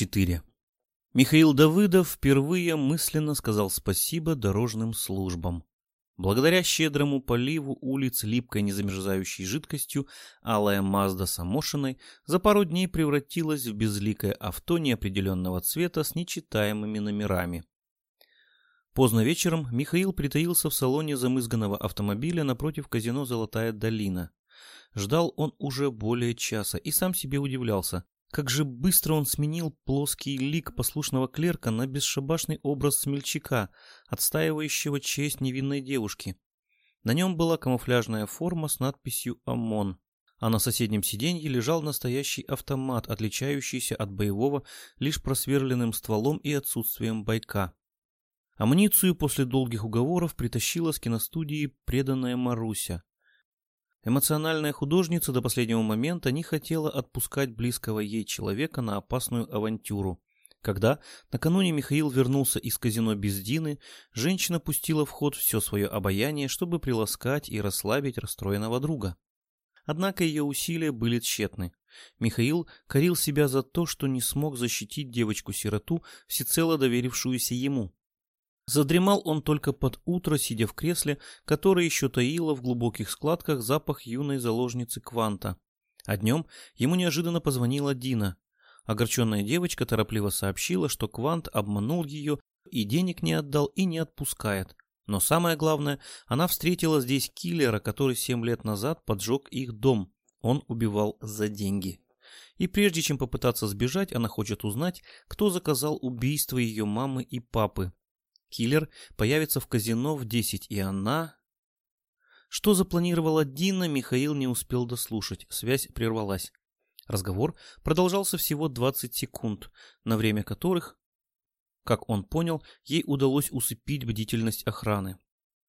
Глава 24 Михаил Давыдов впервые мысленно сказал спасибо дорожным службам. Благодаря щедрому поливу улиц липкой незамерзающей жидкостью, алая Мазда с Амошиной за пару дней превратилась в безликое авто неопределенного цвета с нечитаемыми номерами. Поздно вечером Михаил притаился в салоне замызганного автомобиля напротив казино «Золотая долина». Ждал он уже более часа и сам себе удивлялся, как же быстро он сменил плоский лик послушного клерка на бесшабашный образ смельчака, отстаивающего честь невинной девушки. На нем была камуфляжная форма с надписью «ОМОН», а на соседнем сиденье лежал настоящий автомат, отличающийся от боевого лишь просверленным стволом и отсутствием байка. Амуницию после долгих уговоров притащила с киностудии преданная Маруся. Эмоциональная художница до последнего момента не хотела отпускать близкого ей человека на опасную авантюру. Когда накануне Михаил вернулся из казино без Дины, женщина пустила в ход все свое обаяние, чтобы приласкать и расслабить расстроенного друга. Однако ее усилия были тщетны. Михаил корил себя за то, что не смог защитить девочку-сироту, всецело доверившуюся ему. Задремал он только под утро, сидя в кресле, которое еще таило в глубоких складках запах юной заложницы Кванта. А днем ему неожиданно позвонила Дина. Огорченная девочка торопливо сообщила, что Квант обманул ее и денег не отдал и не отпускает. Но самое главное, она встретила здесь киллера, который семь лет назад поджег их дом. Он убивал за деньги. И прежде чем попытаться сбежать, она хочет узнать, кто заказал убийство ее мамы и папы. Киллер появится в казино в 10, и она... Что запланировала Дина, Михаил не успел дослушать, связь прервалась. Разговор продолжался всего 20 секунд, на время которых, как он понял, ей удалось усыпить бдительность охраны.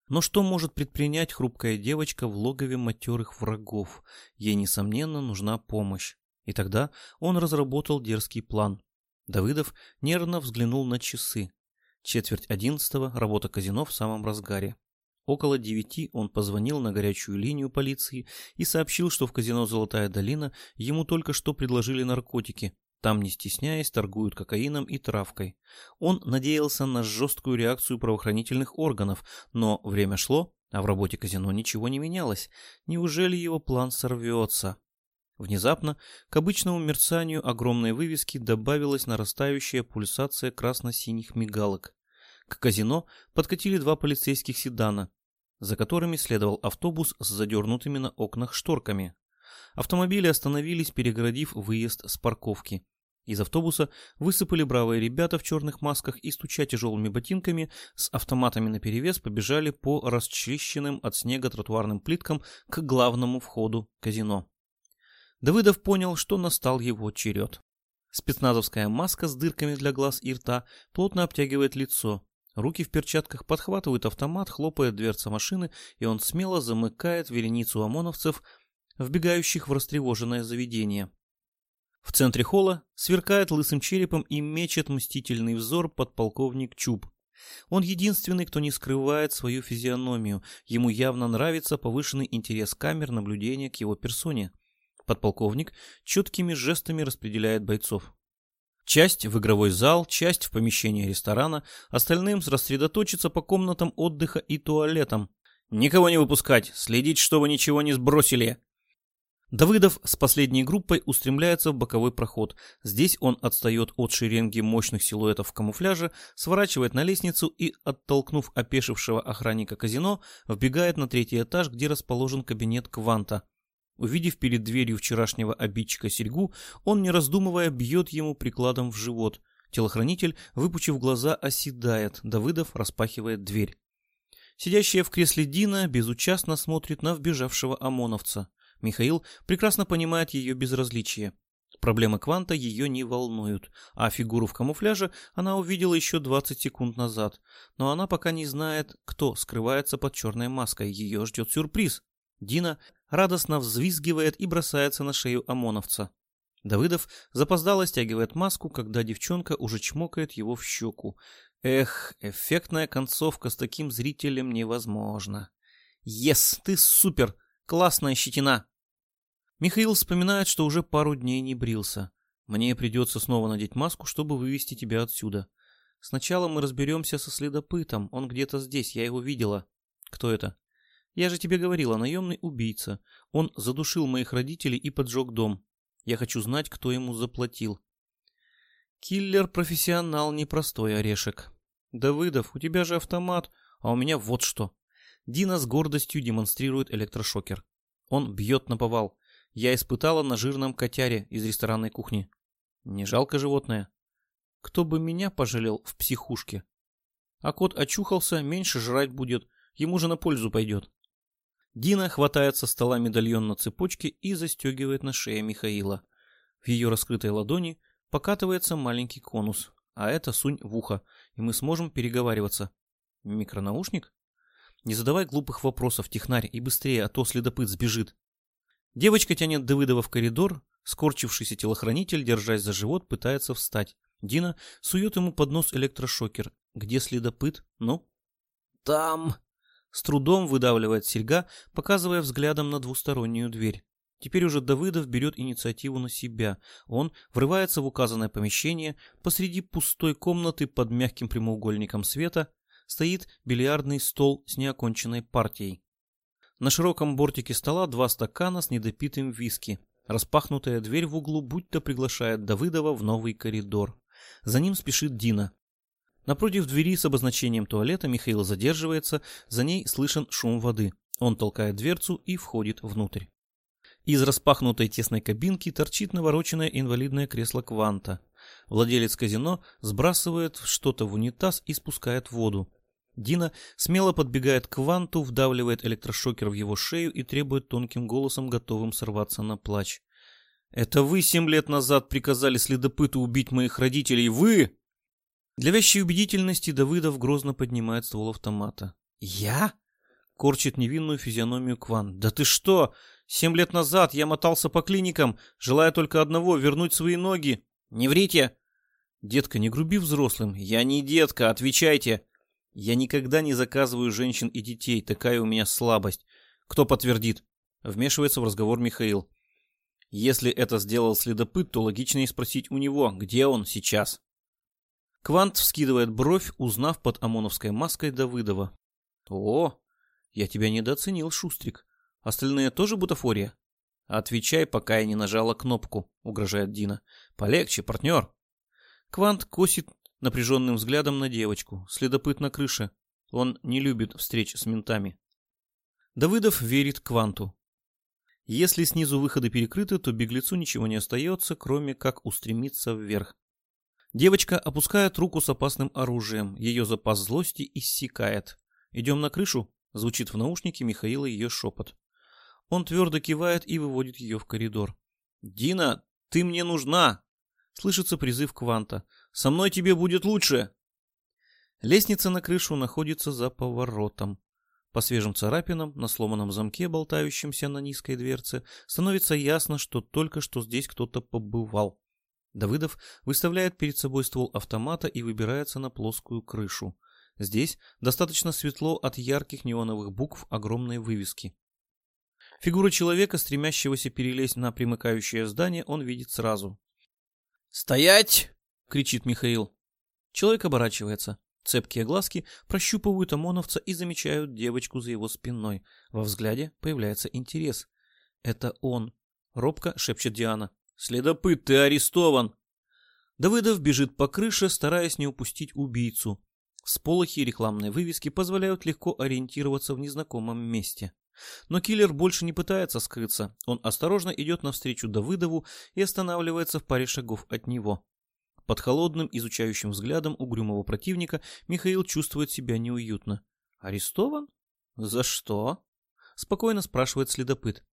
Но что может предпринять хрупкая девочка в логове матерых врагов? Ей, несомненно, нужна помощь. И тогда он разработал дерзкий план. Давыдов нервно взглянул на часы. Четверть одиннадцатого, работа казино в самом разгаре. Около девяти он позвонил на горячую линию полиции и сообщил, что в казино «Золотая долина» ему только что предложили наркотики. Там, не стесняясь, торгуют кокаином и травкой. Он надеялся на жесткую реакцию правоохранительных органов, но время шло, а в работе казино ничего не менялось. Неужели его план сорвется? Внезапно к обычному мерцанию огромной вывески добавилась нарастающая пульсация красно-синих мигалок. К казино подкатили два полицейских седана, за которыми следовал автобус с задернутыми на окнах шторками. Автомобили остановились, перегородив выезд с парковки. Из автобуса высыпали бравые ребята в черных масках и, стуча тяжелыми ботинками, с автоматами наперевес побежали по расчищенным от снега тротуарным плиткам к главному входу казино. Давыдов понял, что настал его черед. Спецназовская маска с дырками для глаз и рта плотно обтягивает лицо. Руки в перчатках подхватывают автомат, хлопает дверца машины, и он смело замыкает вереницу ОМОНовцев, вбегающих в растревоженное заведение. В центре холла сверкает лысым черепом и мечет мстительный взор подполковник Чуб. Он единственный, кто не скрывает свою физиономию. Ему явно нравится повышенный интерес камер наблюдения к его персоне. Подполковник четкими жестами распределяет бойцов. Часть в игровой зал, часть в помещение ресторана, остальным рассредоточиться по комнатам отдыха и туалетам. Никого не выпускать, следить, чтобы ничего не сбросили. Давыдов с последней группой устремляется в боковой проход. Здесь он отстает от шеренги мощных силуэтов в камуфляже, сворачивает на лестницу и, оттолкнув опешившего охранника казино, вбегает на третий этаж, где расположен кабинет Кванта. Увидев перед дверью вчерашнего обидчика серьгу, он, не раздумывая, бьет ему прикладом в живот. Телохранитель, выпучив глаза, оседает. Давыдов распахивает дверь. Сидящая в кресле Дина безучастно смотрит на вбежавшего ОМОНовца. Михаил прекрасно понимает ее безразличие. Проблемы кванта ее не волнуют, а фигуру в камуфляже она увидела еще 20 секунд назад. Но она пока не знает, кто скрывается под черной маской. Ее ждет сюрприз. Дина радостно взвизгивает и бросается на шею ОМОНовца. Давыдов запоздало стягивает маску, когда девчонка уже чмокает его в щеку. Эх, эффектная концовка с таким зрителем невозможно. Ес, ты супер! Классная щетина! Михаил вспоминает, что уже пару дней не брился. Мне придется снова надеть маску, чтобы вывести тебя отсюда. Сначала мы разберемся со следопытом. Он где-то здесь, я его видела. Кто это? Я же тебе говорила, наемный убийца. Он задушил моих родителей и поджег дом. Я хочу знать, кто ему заплатил. Киллер-профессионал, непростой орешек. Давыдов, у тебя же автомат, а у меня вот что. Дина с гордостью демонстрирует электрошокер. Он бьет на повал. Я испытала на жирном котяре из ресторанной кухни. Не жалко животное? Кто бы меня пожалел в психушке? А кот очухался, меньше жрать будет, ему же на пользу пойдет. Дина хватает со стола медальон на цепочке и застегивает на шее Михаила. В ее раскрытой ладони покатывается маленький конус, а это сунь в ухо, и мы сможем переговариваться. Микронаушник? Не задавай глупых вопросов, технарь, и быстрее, а то следопыт сбежит. Девочка тянет Давыдова в коридор, скорчившийся телохранитель, держась за живот, пытается встать. Дина сует ему под нос электрошокер. Где следопыт? Ну? Там, с трудом выдавливает серьга, показывая взглядом на двустороннюю дверь. Теперь уже Давыдов берет инициативу на себя. Он врывается в указанное помещение. Посреди пустой комнаты под мягким прямоугольником света стоит бильярдный стол с неоконченной партией. На широком бортике стола два стакана с недопитым виски. Распахнутая дверь в углу будто приглашает Давыдова в новый коридор. За ним спешит Дина. Напротив двери с обозначением туалета Михаил задерживается, за ней слышен шум воды. Он толкает дверцу и входит внутрь. Из распахнутой тесной кабинки торчит навороченное инвалидное кресло Кванта. Владелец казино сбрасывает что-то в унитаз и спускает воду. Дина смело подбегает к Кванту, вдавливает электрошокер в его шею и требует тонким голосом, готовым сорваться на плач. «Это вы семь лет назад приказали следопыту убить моих родителей! Вы!» Для вящей убедительности Давыдов грозно поднимает ствол автомата. «Я?» — корчит невинную физиономию Кван. «Да ты что? Семь лет назад я мотался по клиникам, желая только одного — вернуть свои ноги. Не врите!» «Детка, не груби взрослым. Я не детка, отвечайте!» «Я никогда не заказываю женщин и детей, такая у меня слабость. Кто подтвердит?» Вмешивается в разговор Михаил. Если это сделал следопыт, то логичнее спросить у него, где он сейчас. Квант вскидывает бровь, узнав под ОМОНовской маской Давыдова. «О, я тебя недооценил, Шустрик. Остальные тоже бутафория?» «Отвечай, пока я не нажала кнопку», — угрожает Дина. «Полегче, партнер». Квант косит напряженным взглядом на девочку. Следопыт на крыше. Он не любит встреч с ментами. Давыдов верит Кванту. Если снизу выходы перекрыты, то беглецу ничего не остается, кроме как устремиться вверх. Девочка опускает руку с опасным оружием. Ее запас злости иссякает. «Идем на крышу?» — звучит в наушнике Михаила ее шепот. Он твердо кивает и выводит ее в коридор. «Дина, ты мне нужна!» — слышится призыв Кванта. «Со мной тебе будет лучше!» Лестница на крышу находится за поворотом. По свежим царапинам на сломанном замке, болтающемся на низкой дверце, становится ясно, что только что здесь кто-то побывал. Давыдов выставляет перед собой ствол автомата и выбирается на плоскую крышу. Здесь достаточно светло от ярких неоновых букв огромной вывески. Фигуру человека, стремящегося перелезть на примыкающее здание, он видит сразу. «Стоять!» — кричит Михаил. Человек оборачивается. Цепкие глазки прощупывают ОМОНовца и замечают девочку за его спиной. Во взгляде появляется интерес. «Это он!» — робко шепчет Диана. «Следопыт, ты арестован!» Давыдов бежит по крыше, стараясь не упустить убийцу. Сполохи рекламной вывески позволяют легко ориентироваться в незнакомом месте. Но киллер больше не пытается скрыться. Он осторожно идет навстречу Давыдову и останавливается в паре шагов от него. Под холодным, изучающим взглядом угрюмого противника Михаил чувствует себя неуютно. «Арестован? За что?» — спокойно спрашивает следопыт.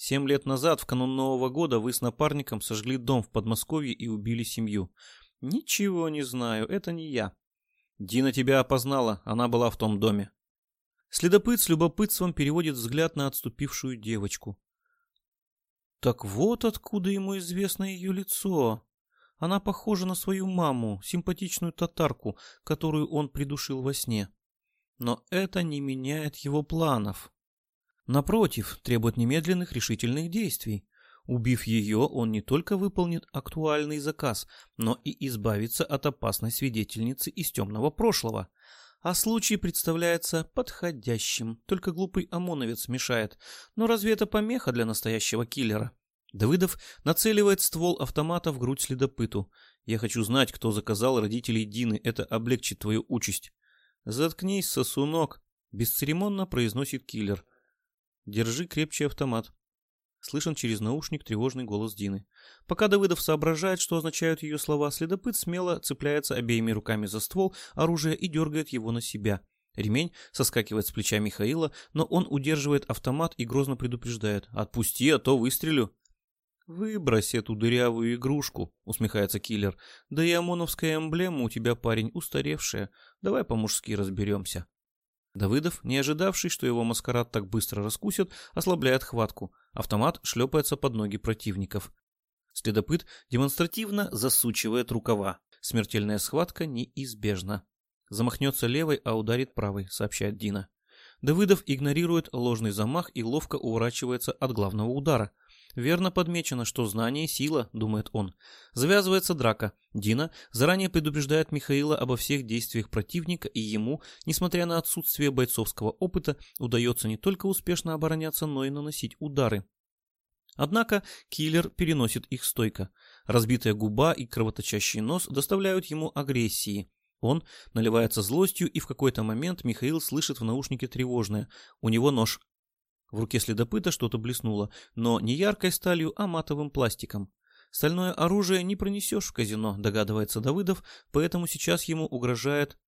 Семь лет назад, в канун Нового года, вы с напарником сожгли дом в Подмосковье и убили семью. Ничего не знаю, это не я. Дина тебя опознала, она была в том доме. Следопыт с любопытством переводит взгляд на отступившую девочку. Так вот откуда ему известно ее лицо. Она похожа на свою маму, симпатичную татарку, которую он придушил во сне. Но это не меняет его планов. Напротив, требует немедленных решительных действий. Убив ее, он не только выполнит актуальный заказ, но и избавится от опасной свидетельницы из темного прошлого. А случай представляется подходящим, только глупый ОМОНовец мешает. Но разве это помеха для настоящего киллера? Давыдов нацеливает ствол автомата в грудь следопыту. «Я хочу знать, кто заказал родителей Дины. Это облегчит твою участь». «Заткнись, сосунок», — бесцеремонно произносит киллер. «Держи крепче автомат». Слышен через наушник тревожный голос Дины. Пока Давыдов соображает, что означают ее слова, следопыт смело цепляется обеими руками за ствол оружия и дергает его на себя. Ремень соскакивает с плеча Михаила, но он удерживает автомат и грозно предупреждает. «Отпусти, а то выстрелю». «Выбрось эту дырявую игрушку», — усмехается киллер. «Да и ОМОНовская эмблема у тебя, парень, устаревшая. Давай по-мужски разберемся». Давыдов, не ожидавший, что его маскарад так быстро раскусят, ослабляет хватку. Автомат шлепается под ноги противников. Следопыт демонстративно засучивает рукава. Смертельная схватка неизбежна. Замахнется левой, а ударит правой, сообщает Дина. Давыдов игнорирует ложный замах и ловко уворачивается от главного удара. Верно подмечено, что знание – сила, думает он. Завязывается драка. Дина заранее предупреждает Михаила обо всех действиях противника, и ему, несмотря на отсутствие бойцовского опыта, удается не только успешно обороняться, но и наносить удары. Однако киллер переносит их стойко. Разбитая губа и кровоточащий нос доставляют ему агрессии. Он наливается злостью, и в какой-то момент Михаил слышит в наушнике тревожное. У него нож. В руке следопыта что-то блеснуло, но не яркой сталью, а матовым пластиком. Стальное оружие не пронесешь в казино, догадывается Давыдов, поэтому сейчас ему угрожает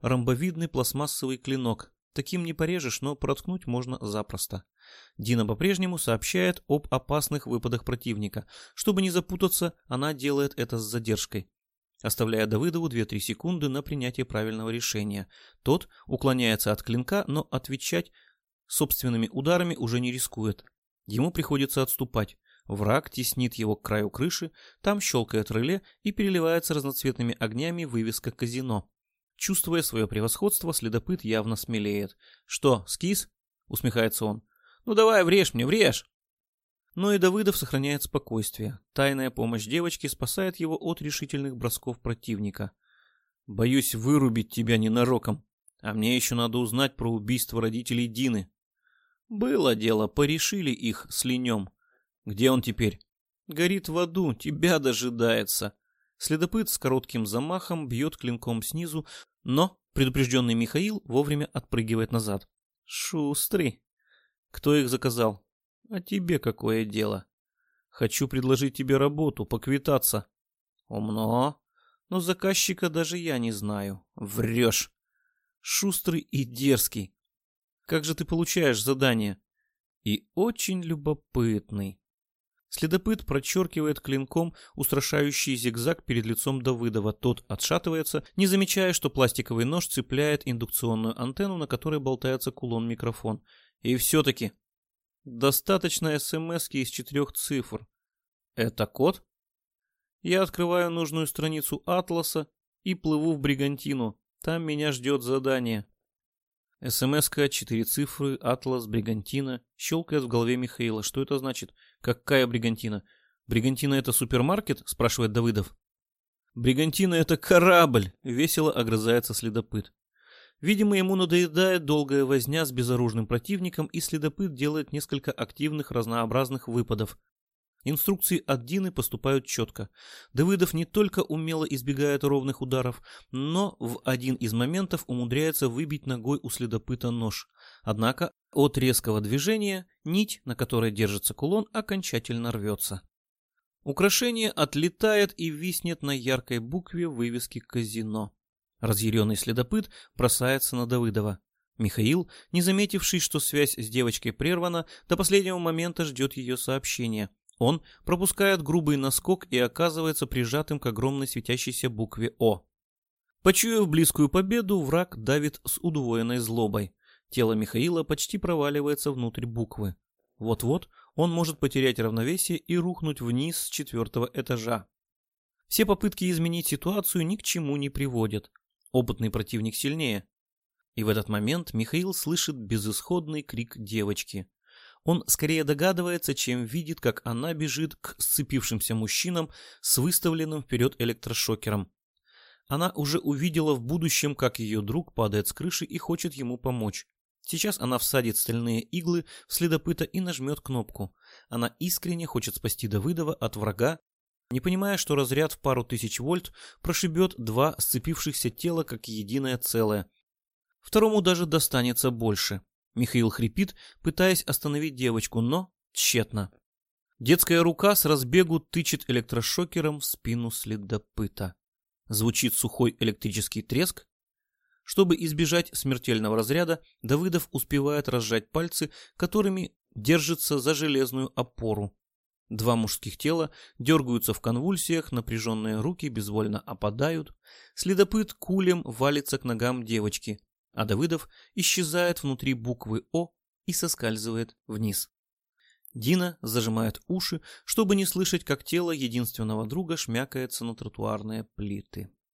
ромбовидный пластмассовый клинок. Таким не порежешь, но проткнуть можно запросто. Дина по-прежнему сообщает об опасных выпадах противника. Чтобы не запутаться, она делает это с задержкой оставляя Давыдову 2-3 секунды на принятие правильного решения. Тот уклоняется от клинка, но отвечать собственными ударами уже не рискует. Ему приходится отступать. Враг теснит его к краю крыши, там щелкает реле и переливается разноцветными огнями вывеска казино. Чувствуя свое превосходство, следопыт явно смелеет. «Что, скис?» — усмехается он. «Ну давай, врежь мне, врежь!» Но и Давыдов сохраняет спокойствие. Тайная помощь девочки спасает его от решительных бросков противника. «Боюсь вырубить тебя ненароком, а мне еще надо узнать про убийство родителей Дины», было дело, порешили их с линем. Где он теперь? Горит в аду, тебя дожидается. Следопыт с коротким замахом бьет клинком снизу, но предупрежденный Михаил вовремя отпрыгивает назад. Шустрый. Кто их заказал? А тебе какое дело? Хочу предложить тебе работу, поквитаться. Умно. Но заказчика даже я не знаю. Врешь. Шустрый и дерзкий. Как же ты получаешь задание? И очень любопытный. Следопыт прочеркивает клинком устрашающий зигзаг перед лицом Давыдова. Тот отшатывается, не замечая, что пластиковый нож цепляет индукционную антенну, на которой болтается кулон-микрофон. И все-таки достаточно смс из четырех цифр. Это код? Я открываю нужную страницу Атласа и плыву в Бригантину. Там меня ждет задание. СМС-ка, четыре цифры, атлас, бригантина. Щелкает в голове Михаила. Что это значит? Какая бригантина? Бригантина это супермаркет? Спрашивает Давыдов. Бригантина это корабль, весело огрызается следопыт. Видимо, ему надоедает долгая возня с безоружным противником, и следопыт делает несколько активных разнообразных выпадов. Инструкции от Дины поступают четко. Давыдов не только умело избегает ровных ударов, но в один из моментов умудряется выбить ногой у следопыта нож. Однако от резкого движения нить, на которой держится кулон, окончательно рвется. Украшение отлетает и виснет на яркой букве вывески казино. Разъяренный следопыт бросается на Давыдова. Михаил, не заметивший, что связь с девочкой прервана, до последнего момента ждет ее сообщения – он пропускает грубый наскок и оказывается прижатым к огромной светящейся букве «О». Почуяв близкую победу, враг давит с удвоенной злобой. Тело Михаила почти проваливается внутрь буквы. Вот-вот он может потерять равновесие и рухнуть вниз с четвертого этажа. Все попытки изменить ситуацию ни к чему не приводят. Опытный противник сильнее. И в этот момент Михаил слышит безысходный крик девочки. Он скорее догадывается, чем видит, как она бежит к сцепившимся мужчинам с выставленным вперед электрошокером. Она уже увидела в будущем, как ее друг падает с крыши и хочет ему помочь. Сейчас она всадит стальные иглы в следопыта и нажмет кнопку. Она искренне хочет спасти Давыдова от врага, не понимая, что разряд в пару тысяч вольт прошибет два сцепившихся тела как единое целое. Второму даже достанется больше. Михаил хрипит, пытаясь остановить девочку, но тщетно. Детская рука с разбегу тычет электрошокером в спину следопыта. Звучит сухой электрический треск. Чтобы избежать смертельного разряда, Давыдов успевает разжать пальцы, которыми держится за железную опору. Два мужских тела дергаются в конвульсиях, напряженные руки безвольно опадают. Следопыт кулем валится к ногам девочки а Давыдов исчезает внутри буквы О и соскальзывает вниз. Дина зажимает уши, чтобы не слышать, как тело единственного друга шмякается на тротуарные плиты.